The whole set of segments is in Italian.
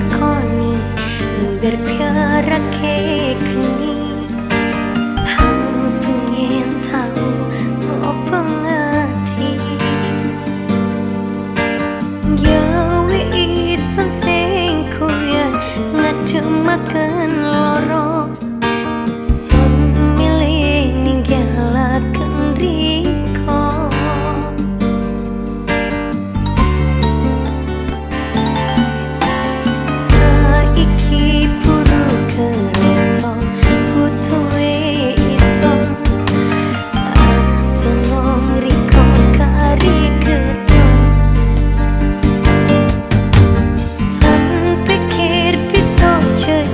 lakoni berpiara kekni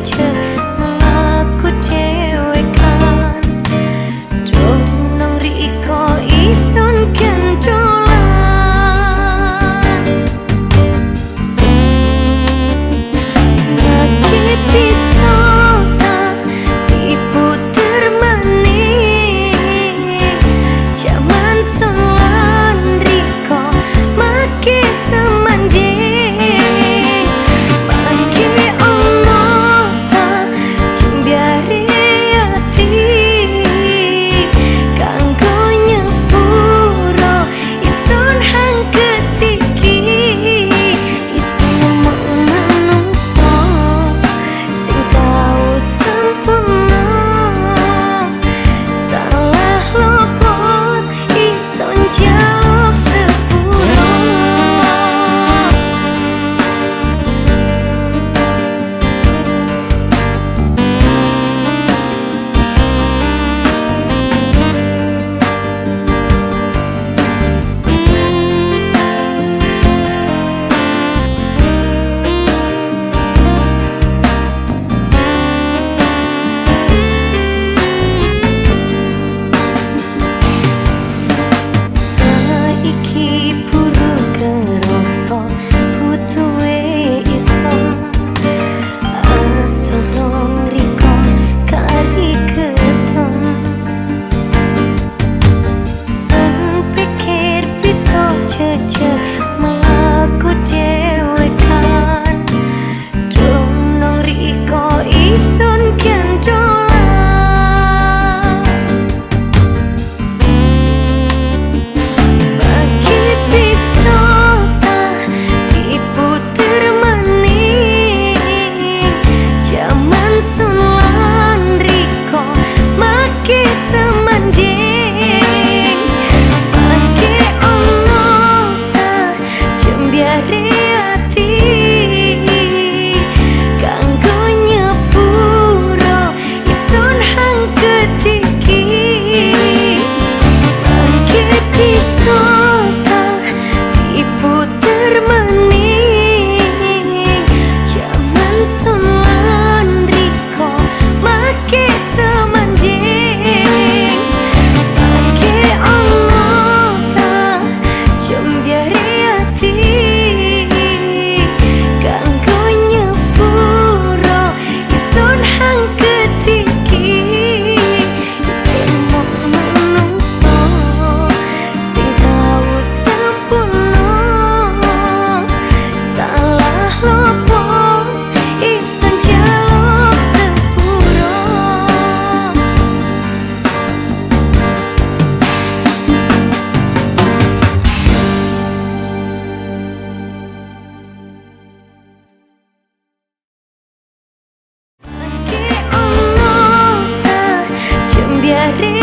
却 Sería